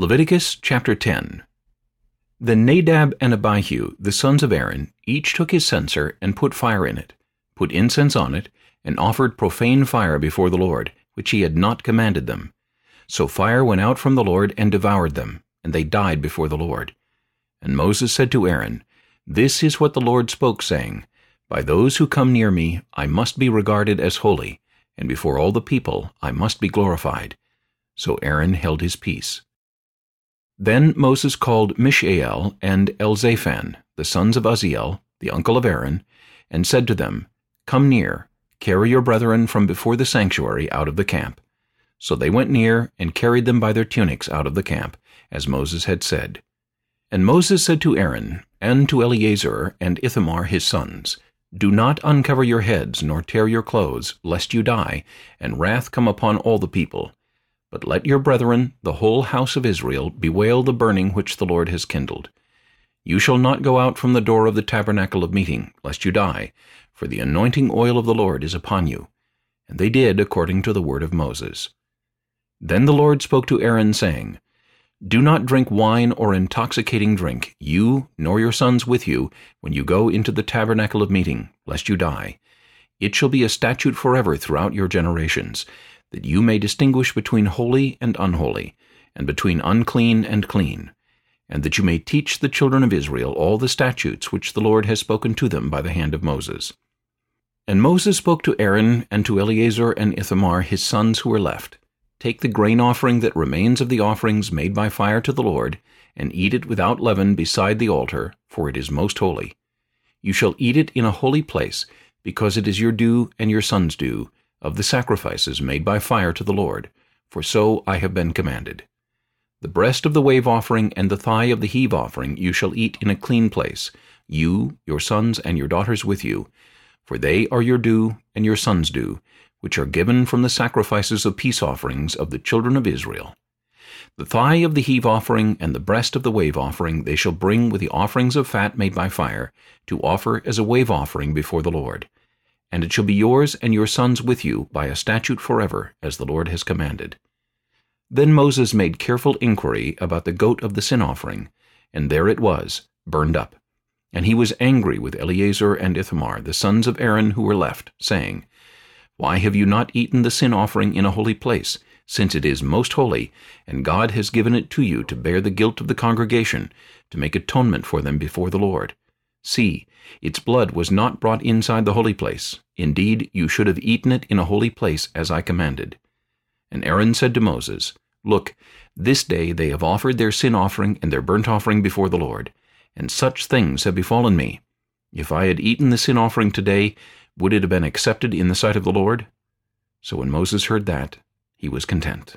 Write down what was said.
Leviticus chapter 10 Then Nadab and Abihu, the sons of Aaron, each took his censer and put fire in it, put incense on it, and offered profane fire before the Lord, which he had not commanded them. So fire went out from the Lord and devoured them, and they died before the Lord. And Moses said to Aaron, This is what the Lord spoke, saying, By those who come near me I must be regarded as holy, and before all the people I must be glorified. So Aaron held his peace. Then Moses called Mishael and Elzaphan, the sons of Uzziel, the uncle of Aaron, and said to them, Come near, carry your brethren from before the sanctuary out of the camp. So they went near, and carried them by their tunics out of the camp, as Moses had said. And Moses said to Aaron, and to Eleazar and Ithamar his sons, Do not uncover your heads, nor tear your clothes, lest you die, and wrath come upon all the people. But let your brethren, the whole house of Israel, bewail the burning which the Lord has kindled. You shall not go out from the door of the tabernacle of meeting, lest you die, for the anointing oil of the Lord is upon you. And they did according to the word of Moses. Then the Lord spoke to Aaron, saying, Do not drink wine or intoxicating drink, you nor your sons with you, when you go into the tabernacle of meeting, lest you die. It shall be a statute forever throughout your generations, that you may distinguish between holy and unholy, and between unclean and clean, and that you may teach the children of Israel all the statutes which the Lord has spoken to them by the hand of Moses. And Moses spoke to Aaron and to Eleazar and Ithamar his sons who were left, Take the grain offering that remains of the offerings made by fire to the Lord, and eat it without leaven beside the altar, for it is most holy. You shall eat it in a holy place, because it is your due and your son's due, of the sacrifices made by fire to the Lord, for so I have been commanded. The breast of the wave offering and the thigh of the heave offering you shall eat in a clean place, you, your sons, and your daughters with you, for they are your due and your sons' due, which are given from the sacrifices of peace offerings of the children of Israel. The thigh of the heave offering and the breast of the wave offering they shall bring with the offerings of fat made by fire, to offer as a wave offering before the Lord and it shall be yours and your sons with you by a statute forever, as the Lord has commanded. Then Moses made careful inquiry about the goat of the sin offering, and there it was, burned up. And he was angry with Eleazar and Ithamar, the sons of Aaron who were left, saying, Why have you not eaten the sin offering in a holy place, since it is most holy, and God has given it to you to bear the guilt of the congregation, to make atonement for them before the Lord? See, its blood was not brought inside the holy place. Indeed, you should have eaten it in a holy place, as I commanded. And Aaron said to Moses, Look, this day they have offered their sin offering and their burnt offering before the Lord, and such things have befallen me. If I had eaten the sin offering today, would it have been accepted in the sight of the Lord? So when Moses heard that, he was content.